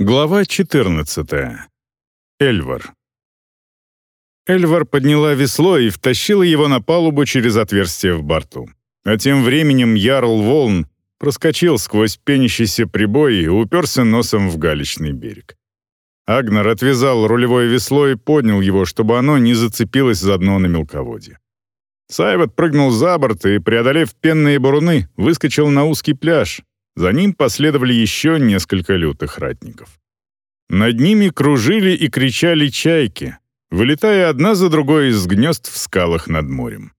Глава 14. Эльвар. Эльвар подняла весло и втащила его на палубу через отверстие в борту. А тем временем Ярл Волн проскочил сквозь пенящийся прибой и уперся носом в галечный берег. Агнар отвязал рулевое весло и поднял его, чтобы оно не зацепилось за дно на мелководье. Сайват прыгнул за борт и, преодолев пенные буруны, выскочил на узкий пляж, за ним последовали еще несколько лютых ратников. Над ними кружили и кричали чайки, вылетая одна за другой из гнезд в скалах над морем.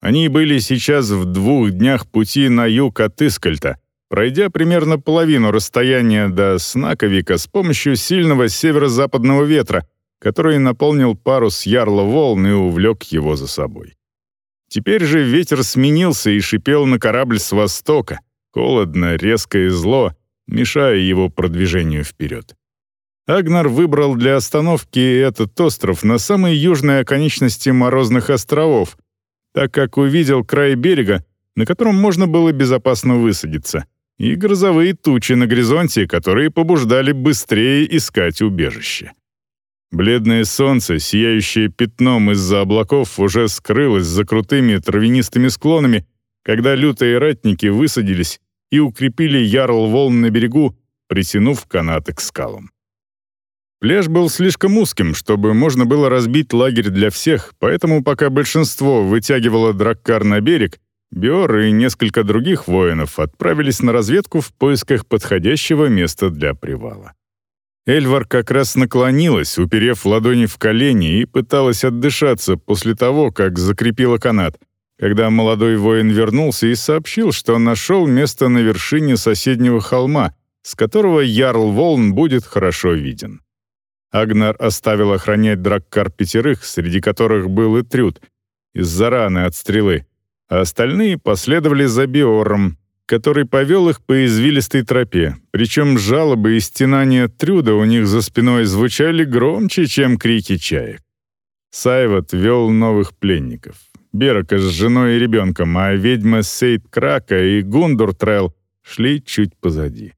Они были сейчас в двух днях пути на юг от Искальта, пройдя примерно половину расстояния до Снаковика с помощью сильного северо-западного ветра, который наполнил парус ярла волн и увлек его за собой. Теперь же ветер сменился и шипел на корабль с востока — Холодно, резко и зло, мешая его продвижению вперед. Агнар выбрал для остановки этот остров на самой южной оконечности Морозных островов, так как увидел край берега, на котором можно было безопасно высадиться, и грозовые тучи на горизонте, которые побуждали быстрее искать убежище. Бледное солнце, сияющее пятном из-за облаков, уже скрылось за крутыми травянистыми склонами, когда лютые ратники высадились и укрепили ярл волн на берегу, притянув канаты к скалам. Пляж был слишком узким, чтобы можно было разбить лагерь для всех, поэтому пока большинство вытягивало драккар на берег, Биор и несколько других воинов отправились на разведку в поисках подходящего места для привала. Эльвар как раз наклонилась, уперев ладони в колени, и пыталась отдышаться после того, как закрепила канат — когда молодой воин вернулся и сообщил, что нашел место на вершине соседнего холма, с которого Ярл Волн будет хорошо виден. Агнар оставил охранять драккар пятерых, среди которых был и Трюд, из-за раны от стрелы, а остальные последовали за Биором, который повел их по извилистой тропе, причем жалобы и стенания Трюда у них за спиной звучали громче, чем крики чаек. Сайват вел новых пленников. Берака с женой и ребенком, а ведьма Сейд Крака и Гундур Трел шли чуть позади.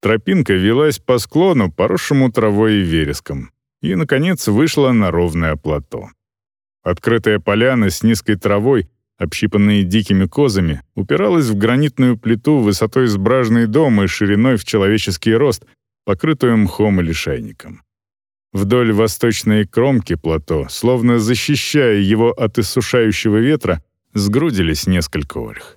Тропинка велась по склону, поросшему травой и вереском, и, наконец, вышла на ровное плато. Открытая поляна с низкой травой, общипанные дикими козами, упиралась в гранитную плиту высотой с бражный дом и шириной в человеческий рост, покрытую мхом и лишайником. Вдоль восточной кромки плато, словно защищая его от иссушающего ветра, сгрудились несколько ольх.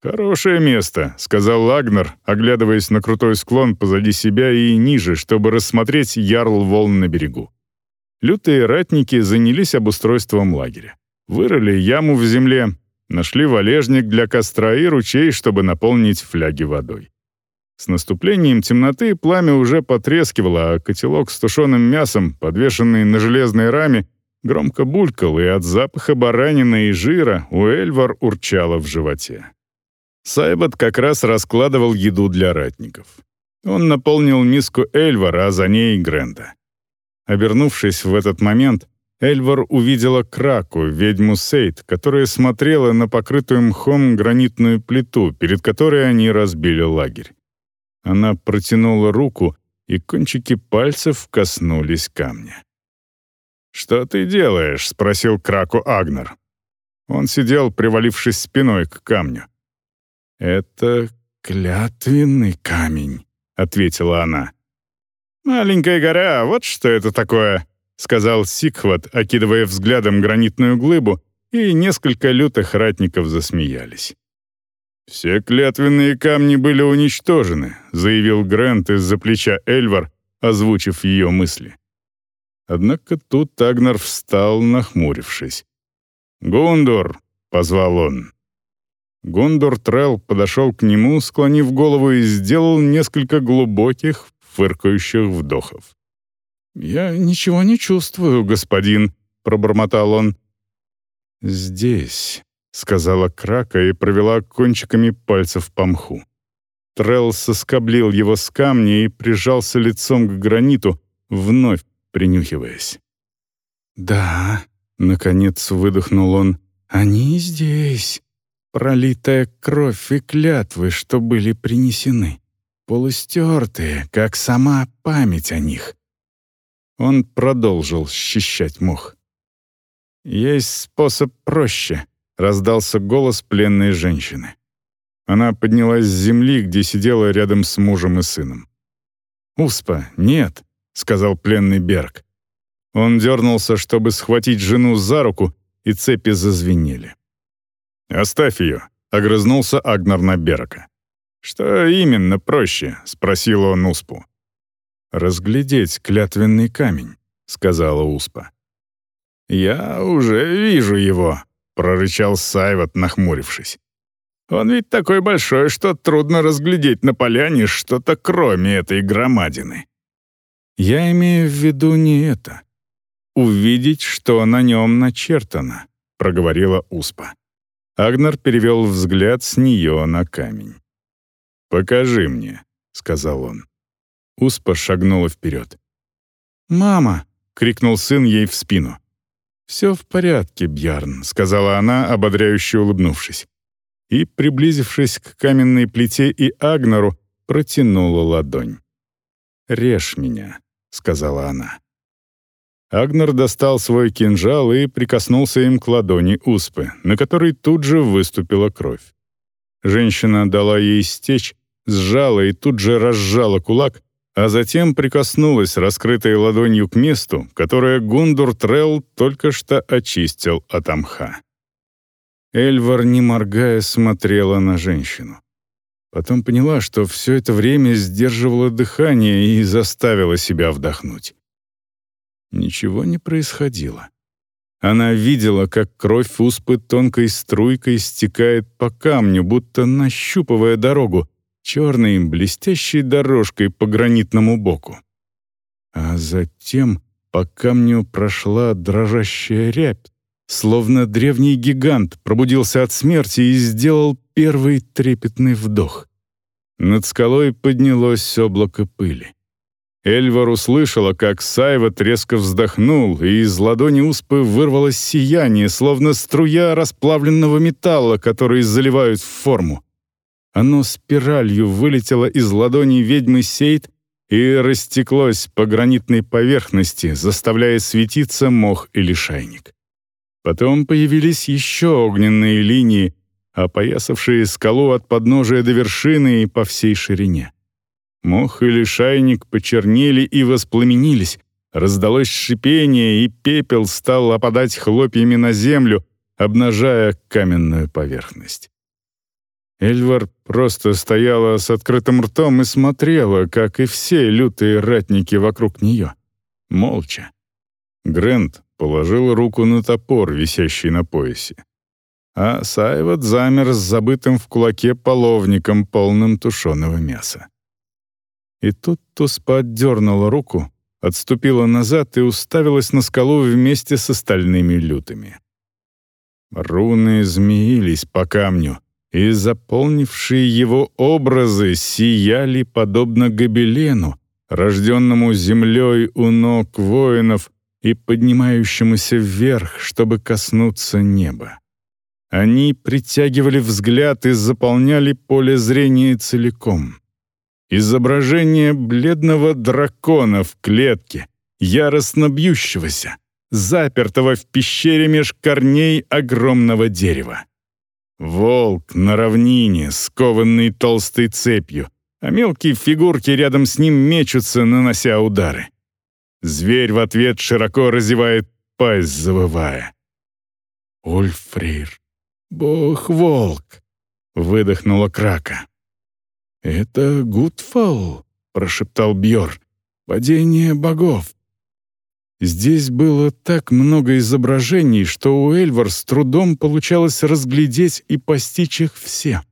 «Хорошее место», — сказал Лагнер, оглядываясь на крутой склон позади себя и ниже, чтобы рассмотреть ярл волн на берегу. Лютые ратники занялись обустройством лагеря. Вырыли яму в земле, нашли валежник для костра и ручей, чтобы наполнить фляги водой. С наступлением темноты пламя уже потрескивало, а котелок с тушеным мясом, подвешенный на железной раме, громко булькал, и от запаха баранины и жира у Эльвар урчало в животе. Сайбат как раз раскладывал еду для ратников. Он наполнил миску Эльвара, а за ней Гренда. Обернувшись в этот момент, Эльвар увидела Краку, ведьму Сейд, которая смотрела на покрытую мхом гранитную плиту, перед которой они разбили лагерь. Она протянула руку, и кончики пальцев коснулись камня. «Что ты делаешь?» — спросил Краку Агнер. Он сидел, привалившись спиной к камню. «Это клятвенный камень», — ответила она. «Маленькая гора, вот что это такое», — сказал Сикхват, окидывая взглядом гранитную глыбу, и несколько лютых ратников засмеялись. «Все клятвенные камни были уничтожены», — заявил Грант из-за плеча Эльвар, озвучив ее мысли. Однако тут Агнар встал, нахмурившись. «Гундор!» — позвал он. Гундор Трелл подошел к нему, склонив голову и сделал несколько глубоких, фыркающих вдохов. «Я ничего не чувствую, господин», — пробормотал он. «Здесь», — сказала Крака и провела кончиками пальцев по мху. Трелл соскоблил его с камня и прижался лицом к граниту, вновь принюхиваясь. «Да», — наконец выдохнул он, — «они здесь. Пролитая кровь и клятвы, что были принесены. полустертые, как сама память о них. Он продолжил счищать мох. «Есть способ проще», — раздался голос пленной женщины. Она поднялась с земли, где сидела рядом с мужем и сыном. «Успа, нет», — сказал пленный Берг. Он дернулся, чтобы схватить жену за руку, и цепи зазвенели. «Оставь ее», — огрызнулся Агнар на Берга. «Что именно проще?» — спросил он Успу. «Разглядеть клятвенный камень», — сказала Успа. «Я уже вижу его», — прорычал Сайват, нахмурившись. «Он ведь такой большой, что трудно разглядеть на поляне что-то кроме этой громадины». «Я имею в виду не это. Увидеть, что на нем начертано», — проговорила Успа. Агнар перевел взгляд с нее на камень. «Покажи мне», — сказал он. Успа шагнула вперед. «Мама!» — крикнул сын ей в спину. «Все в порядке, Бьярн», — сказала она, ободряюще улыбнувшись. И, приблизившись к каменной плите и Агнару, протянула ладонь. «Режь меня», — сказала она. Агнар достал свой кинжал и прикоснулся им к ладони Успы, на которой тут же выступила кровь. Женщина дала ей стечь, сжала и тут же разжала кулак, а затем прикоснулась раскрытой ладонью к месту, которое Гундур Трелл только что очистил от амха. Эльвар, не моргая, смотрела на женщину. Потом поняла, что все это время сдерживала дыхание и заставила себя вдохнуть. Ничего не происходило. Она видела, как кровь Успы тонкой струйкой стекает по камню, будто нащупывая дорогу, черной блестящей дорожкой по гранитному боку. А затем по камню прошла дрожащая рябь, словно древний гигант пробудился от смерти и сделал первый трепетный вдох. Над скалой поднялось облако пыли. Эльвар услышала, как Сайва резко вздохнул, и из ладони Успы вырвалось сияние, словно струя расплавленного металла, который заливают в форму. Оно спиралью вылетело из ладони ведьмы Сейд и растеклось по гранитной поверхности, заставляя светиться мох или шайник. Потом появились еще огненные линии, опоясавшие скалу от подножия до вершины и по всей ширине. Мох и лишайник почернели и воспламенились, раздалось шипение, и пепел стал опадать хлопьями на землю, обнажая каменную поверхность. Эльвар просто стояла с открытым ртом и смотрела, как и все лютые ратники вокруг нее. Молча. Грент положил руку на топор, висящий на поясе. А Сайват замер с забытым в кулаке половником, полным тушеного мяса. И тут Туспа отдернула руку, отступила назад и уставилась на скалу вместе с остальными лютыми. Руны змеились по камню, и заполнившие его образы сияли подобно гобелену, рожденному землей у ног воинов и поднимающемуся вверх, чтобы коснуться неба. Они притягивали взгляд и заполняли поле зрения целиком. Изображение бледного дракона в клетке, яростно бьющегося, запертого в пещере меж корней огромного дерева. Волк на равнине, скованный толстой цепью, а мелкие фигурки рядом с ним мечутся, нанося удары. Зверь в ответ широко разевает пасть, завывая. «Ульфрир, бог-волк!» — выдохнула Крака. «Это Гудфал», — прошептал Бьор. «Падение богов». Здесь было так много изображений, что у Эльвар с трудом получалось разглядеть и постичь их все.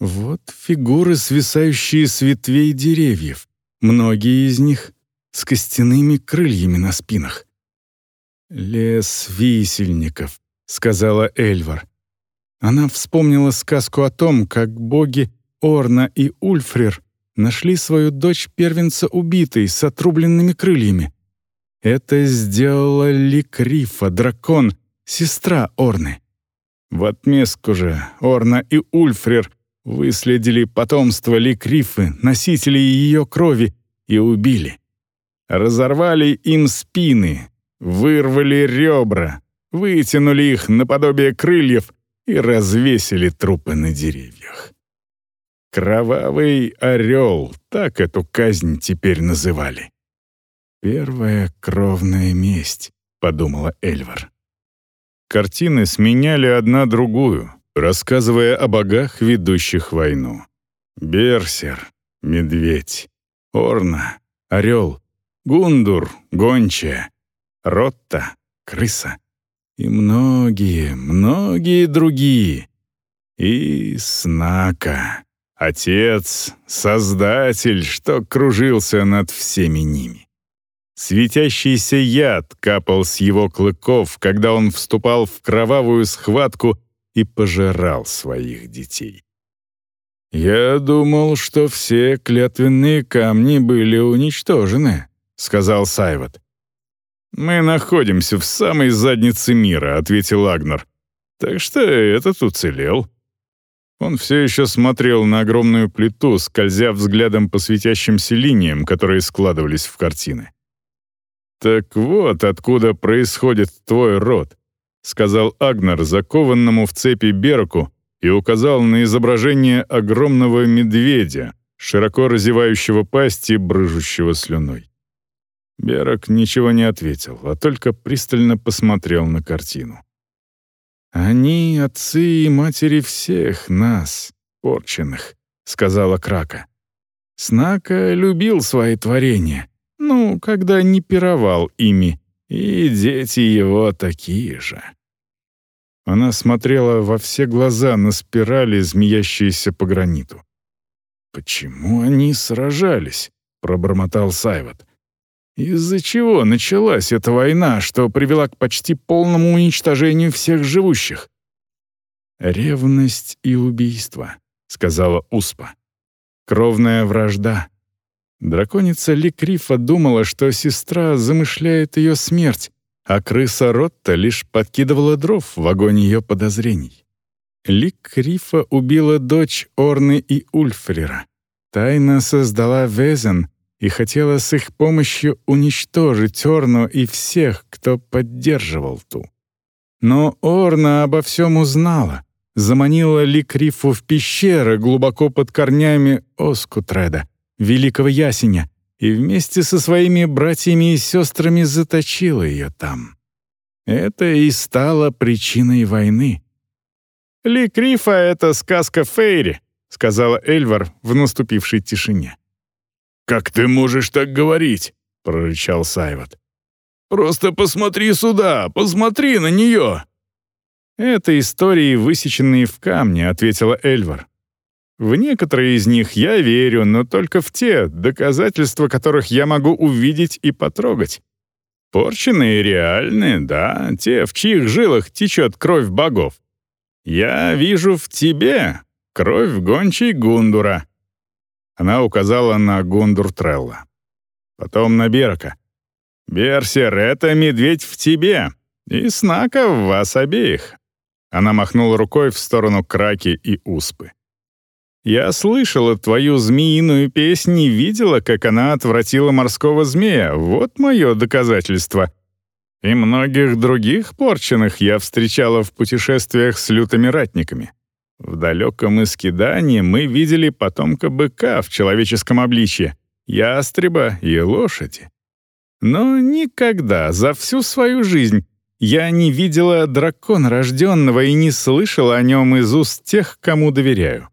Вот фигуры, свисающие с ветвей деревьев, многие из них с костяными крыльями на спинах. «Лес висельников», — сказала Эльвар. Она вспомнила сказку о том, как боги Орна и Ульфрир нашли свою дочь первенца убитой с отрубленными крыльями. Это сделала Ликрифа, дракон, сестра Орны. В отместку же Орна и Ульфрир выследили потомство Ликрифы, носителей ее крови, и убили. Разорвали им спины, вырвали ребра, вытянули их наподобие крыльев и развесили трупы на деревьях. «Кровавый орел» — так эту казнь теперь называли. «Первая кровная месть», — подумала Эльвар. Картины сменяли одна другую, рассказывая о богах, ведущих войну. Берсер, медведь, Орна, орел, Гундур, гончая, Ротта, крыса и многие, многие другие. И Снака, отец, создатель, что кружился над всеми ними. Светящийся яд капал с его клыков, когда он вступал в кровавую схватку и пожирал своих детей. «Я думал, что все клятвенные камни были уничтожены», — сказал Сайват. «Мы находимся в самой заднице мира», — ответил Агнер. «Так что этот уцелел». Он все еще смотрел на огромную плиту, скользя взглядом по светящимся линиям, которые складывались в картины. «Так вот откуда происходит твой род», — сказал Агнар, закованному в цепи Берку, и указал на изображение огромного медведя, широко разевающего пасть и брыжущего слюной. Берок ничего не ответил, а только пристально посмотрел на картину. «Они — отцы и матери всех нас, порченных», — сказала Крака. «Снака любил свои творения, ну, когда не пировал ими, и дети его такие же. Она смотрела во все глаза на спирали, змеящиеся по граниту. «Почему они сражались?» — пробормотал Сайват. «Из-за чего началась эта война, что привела к почти полному уничтожению всех живущих?» «Ревность и убийство», — сказала Успа. «Кровная вражда, Драконица Ликрифа думала, что сестра замышляет ее смерть, а крыса Ротта лишь подкидывала дров в огонь ее подозрений. Ликрифа убила дочь Орны и Ульфрера. Тайно создала Везен и хотела с их помощью уничтожить Орну и всех, кто поддерживал ту. Но Орна обо всем узнала, заманила Ликрифу в пещеры глубоко под корнями Оскутреда, великого ясеня, и вместе со своими братьями и сестрами заточила ее там. Это и стало причиной войны. «Ли Крифа — это сказка Фейри», — сказала Эльвар в наступившей тишине. «Как ты можешь так говорить?» — прорычал Сайват. «Просто посмотри сюда, посмотри на нее!» «Это истории, высеченные в камне», — ответила Эльвар. В некоторые из них я верю, но только в те, доказательства которых я могу увидеть и потрогать. Порченные реальные, да, те, в чьих жилах течет кровь богов. Я вижу в тебе кровь гончей Гундура. Она указала на Гундур Трелла. Потом на Берка. «Берсер, это медведь в тебе, и снака в вас обеих». Она махнула рукой в сторону Краки и Успы. Я слышала твою змеиную песнь и видела, как она отвратила морского змея. Вот мое доказательство. И многих других порченных я встречала в путешествиях с лютыми ратниками. В далеком Искидании мы видели потомка быка в человеческом обличье, ястреба и лошади. Но никогда за всю свою жизнь я не видела дракона рожденного и не слышала о нем из уст тех, кому доверяю.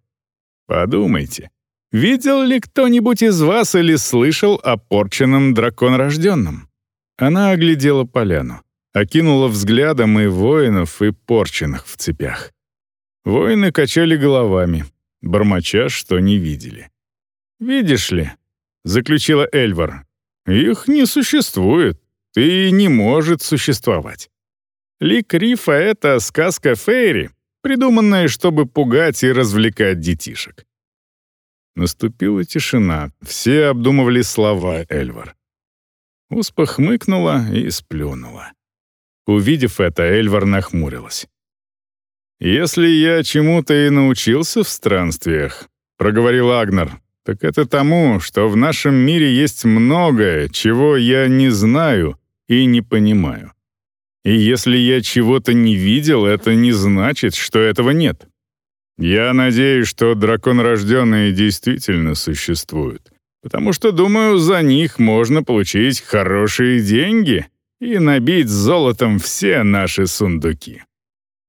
Подумайте, видел ли кто-нибудь из вас или слышал о порченном драконрожденном? Она оглядела поляну, окинула взглядом и воинов, и порченных в цепях. Воины качали головами, бормоча, что не видели. «Видишь ли», — заключила Эльвар, — «их не существует, и не может существовать. Лик Рифа — это сказка Фейри, придуманное, чтобы пугать и развлекать детишек. Наступила тишина, все обдумывали слова Эльвар. Успа хмыкнула и сплюнула. Увидев это, Эльвар нахмурилась. «Если я чему-то и научился в странствиях», — проговорил Агнар, «так это тому, что в нашем мире есть многое, чего я не знаю и не понимаю. И если я чего-то не видел, это не значит, что этого нет. Я надеюсь, что драконорожденные действительно существуют, потому что, думаю, за них можно получить хорошие деньги и набить золотом все наши сундуки».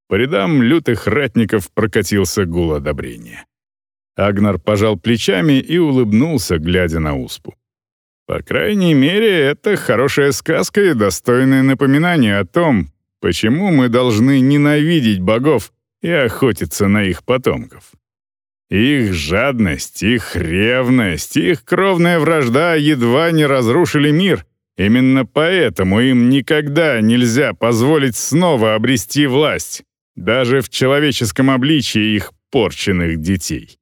По рядам лютых ратников прокатился гул одобрения. Агнар пожал плечами и улыбнулся, глядя на Успу. По крайней мере, это хорошая сказка и достойное напоминание о том, почему мы должны ненавидеть богов и охотиться на их потомков. Их жадность, их ревность, их кровная вражда едва не разрушили мир. Именно поэтому им никогда нельзя позволить снова обрести власть даже в человеческом обличии их порченных детей.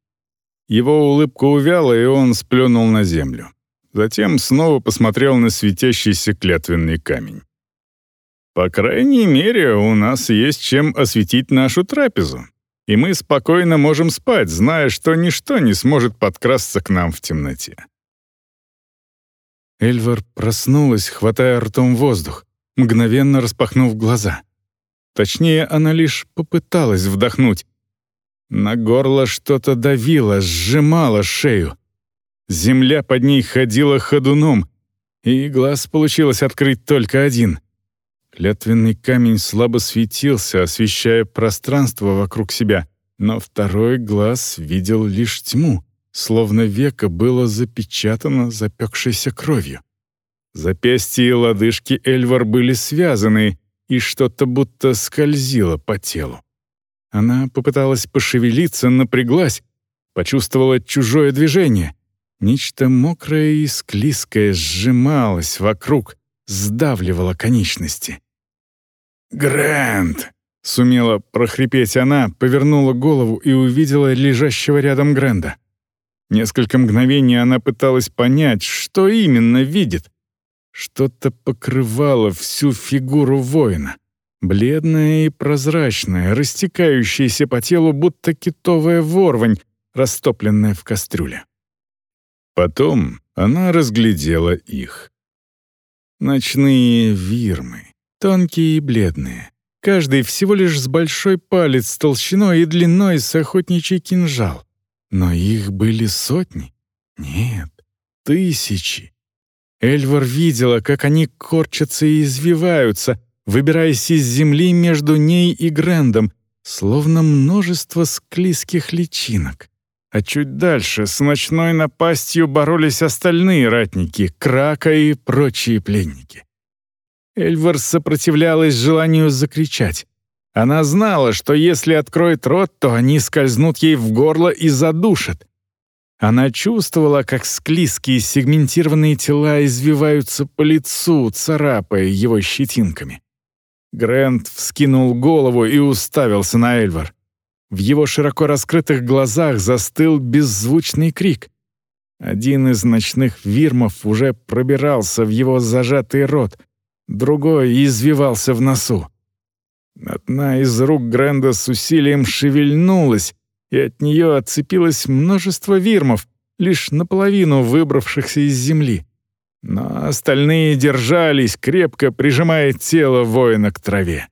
Его улыбка увяла, и он сплюнул на землю. Затем снова посмотрел на светящийся клятвенный камень. «По крайней мере, у нас есть чем осветить нашу трапезу, и мы спокойно можем спать, зная, что ничто не сможет подкрасться к нам в темноте». Эльвар проснулась, хватая ртом воздух, мгновенно распахнув глаза — Точнее, она лишь попыталась вдохнуть. На горло что-то давило, сжимало шею. Земля под ней ходила ходуном, и глаз получилось открыть только один. Клятвенный камень слабо светился, освещая пространство вокруг себя, но второй глаз видел лишь тьму, словно веко было запечатано запекшейся кровью. Запястья и лодыжки Эльвар были связаны, и что-то будто скользило по телу. Она попыталась пошевелиться, напряглась, почувствовала чужое движение. Нечто мокрое и склизкое сжималось вокруг, сдавливало конечности. «Грэнд!» — сумела прохрипеть она, повернула голову и увидела лежащего рядом Гренда. Несколько мгновений она пыталась понять, что именно видит, что-то покрывало всю фигуру воина. Бледное и прозрачное, растекающееся по телу, будто китовая ворвань, растопленная в кастрюле. Потом она разглядела их. Ночные вирмы, тонкие и бледные. Каждый всего лишь с большой палец толщиной и длиной с охотничий кинжал. Но их были сотни. Нет, тысячи. Эльвар видела, как они корчатся и извиваются, выбираясь из земли между ней и Грендом, словно множество склизких личинок. А чуть дальше с ночной напастью боролись остальные ратники, Крака и прочие пленники. Эльвар сопротивлялась желанию закричать. Она знала, что если откроет рот, то они скользнут ей в горло и задушат. Она чувствовала, как склизкие сегментированные тела извиваются по лицу, царапая его щетинками. Грэнд вскинул голову и уставился на Эльвар. В его широко раскрытых глазах застыл беззвучный крик. Один из ночных вирмов уже пробирался в его зажатый рот, другой извивался в носу. Одна из рук Гренда с усилием шевельнулась, и от нее отцепилось множество вирмов, лишь наполовину выбравшихся из земли. Но остальные держались, крепко прижимая тело воина к траве.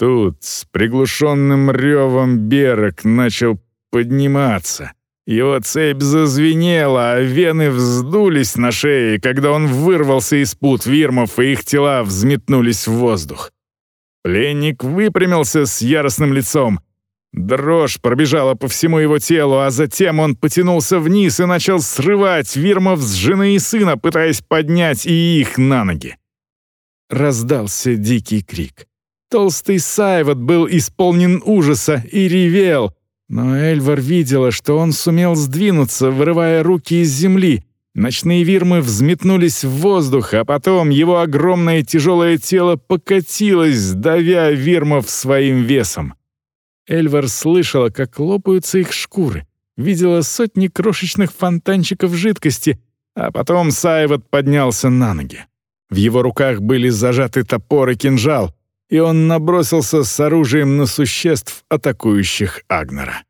Тут с приглушенным ревом Берег начал подниматься. Его цепь зазвенела, а вены вздулись на шее, когда он вырвался из пут вирмов, и их тела взметнулись в воздух. Пленник выпрямился с яростным лицом — Дрожь пробежала по всему его телу, а затем он потянулся вниз и начал срывать вирмов с жены и сына, пытаясь поднять и их на ноги. Раздался дикий крик. Толстый Сайвот был исполнен ужаса и ревел, но Эльвар видела, что он сумел сдвинуться, вырывая руки из земли. Ночные вирмы взметнулись в воздух, а потом его огромное тяжелое тело покатилось, давя вирмов своим весом. Эльвар слышала, как лопаются их шкуры, видела сотни крошечных фонтанчиков жидкости, а потом Сайвот поднялся на ноги. В его руках были зажаты топор и кинжал, и он набросился с оружием на существ, атакующих Агнера.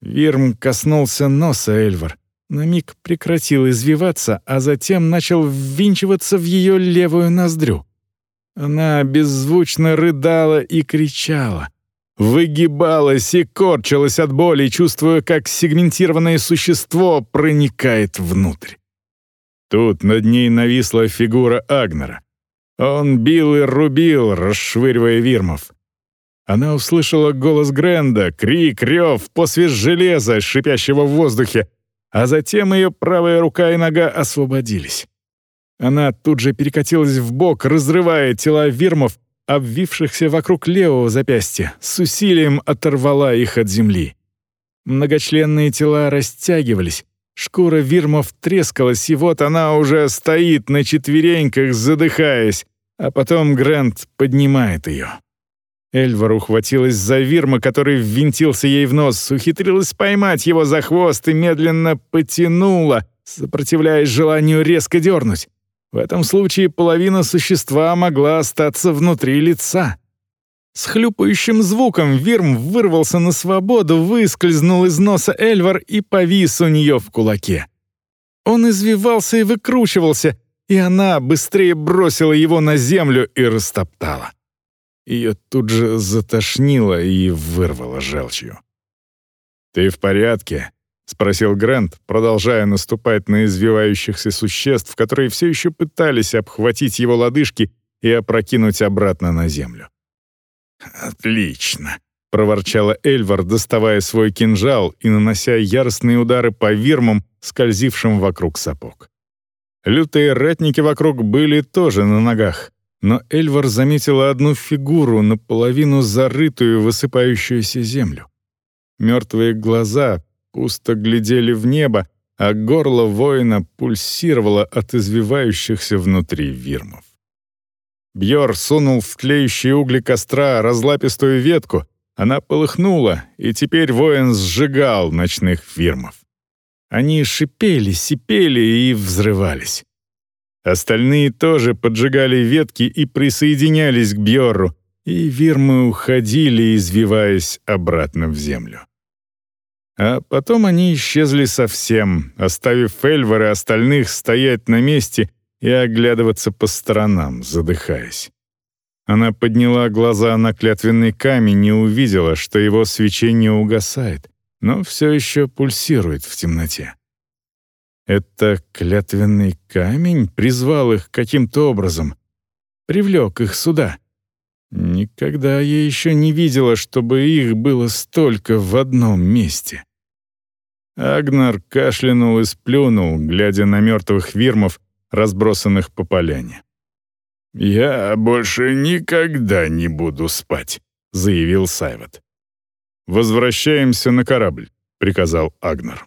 Вирм коснулся носа Эльвар, на миг прекратил извиваться, а затем начал ввинчиваться в ее левую ноздрю. Она беззвучно рыдала и кричала. Выгибалась и корчилась от боли, чувствуя, как сегментированное существо проникает внутрь. Тут над ней нависла фигура Агнера. Он бил и рубил, расшвыривая вирмов. Она услышала голос Гренда, крик, рев, посвист железа, шипящего в воздухе, а затем ее правая рука и нога освободились. Она тут же перекатилась в бок, разрывая тела вирмов, обвившихся вокруг левого запястья, с усилием оторвала их от земли. Многочленные тела растягивались, шкура вирмов трескалась, и вот она уже стоит на четвереньках, задыхаясь, а потом Грэнд поднимает ее. Эльвар ухватилась за Вирма, который ввинтился ей в нос, ухитрилась поймать его за хвост и медленно потянула, сопротивляясь желанию резко дернуть. В этом случае половина существа могла остаться внутри лица. С хлюпающим звуком Вирм вырвался на свободу, выскользнул из носа Эльвар и повис у нее в кулаке. Он извивался и выкручивался, и она быстрее бросила его на землю и растоптала. Ее тут же затошнило и вырвало желчью. «Ты в порядке?» — спросил Грант, продолжая наступать на извивающихся существ, которые все еще пытались обхватить его лодыжки и опрокинуть обратно на землю. «Отлично!» — проворчала Эльвар, доставая свой кинжал и нанося яростные удары по вирмам, скользившим вокруг сапог. Лютые ратники вокруг были тоже на ногах, но Эльвар заметила одну фигуру, наполовину зарытую в высыпающуюся землю. Мертвые глаза пусто глядели в небо, а горло воина пульсировало от извивающихся внутри вирмов. Бьор сунул в тлеющие угли костра разлапистую ветку, она полыхнула, и теперь воин сжигал ночных фирмов. Они шипели, сипели и взрывались. Остальные тоже поджигали ветки и присоединялись к Бьорру, и вирмы уходили, извиваясь обратно в землю. А потом они исчезли совсем, оставив Эльвар и остальных стоять на месте и оглядываться по сторонам, задыхаясь. Она подняла глаза на клятвенный камень и увидела, что его свечение угасает, но все еще пульсирует в темноте. Это клятвенный камень призвал их каким-то образом, привлек их сюда. Никогда я еще не видела, чтобы их было столько в одном месте. Агнар кашлянул и сплюнул, глядя на мертвых вирмов, разбросанных по поляне. «Я больше никогда не буду спать», — заявил Сайват. «Возвращаемся на корабль», — приказал Агнар.